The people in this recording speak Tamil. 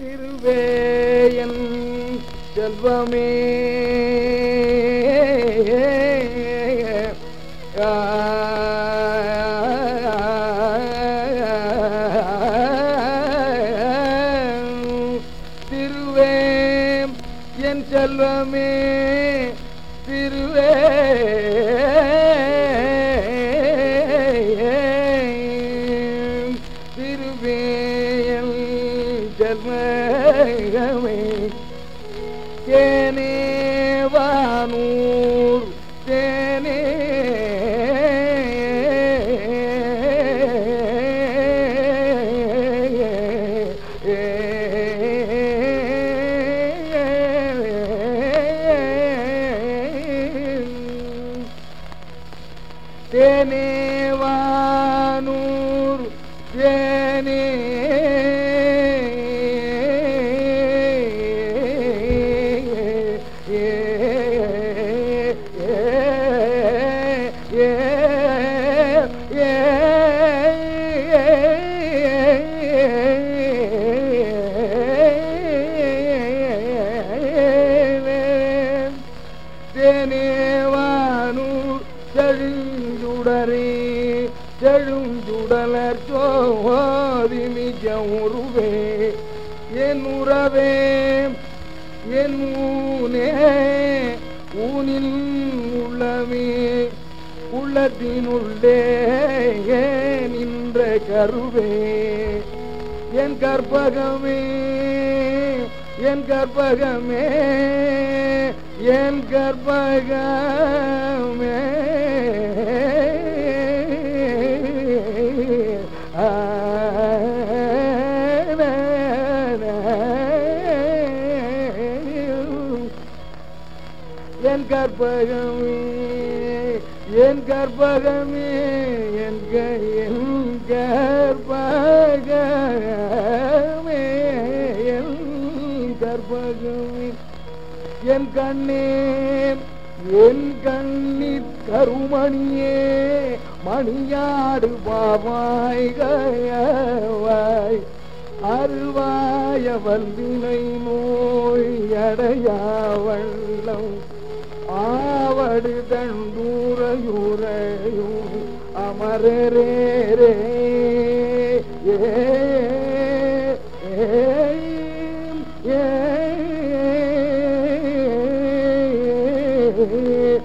திருவேயன் செல்வமே. திருவே என் செல்வமே. திருவே. திருவேயல் ஜன்மகமே வானூர் தேனே தேனே தேனேவானு செழுஞ்சுடரே செழுஞ்சுடலர் சோதி நிஜம் உருவே என் உறவே என் ஊனே ஊனில் உள்ளமே உள்ளத்தினுள்ளே நின்ற கருவே. என் கற்பகமே என் கற்பகமே என் கற்பகமே என் கற்பகமே என் கற்பகமே என் க- என் கண்ணே என் கண்ணி கருமணியே மணியாடு பாவாய்கவாய் அருவாய வல்வினை நோய் அடையா ஆவடு தண்டூரையுறையும் அமரரேரே we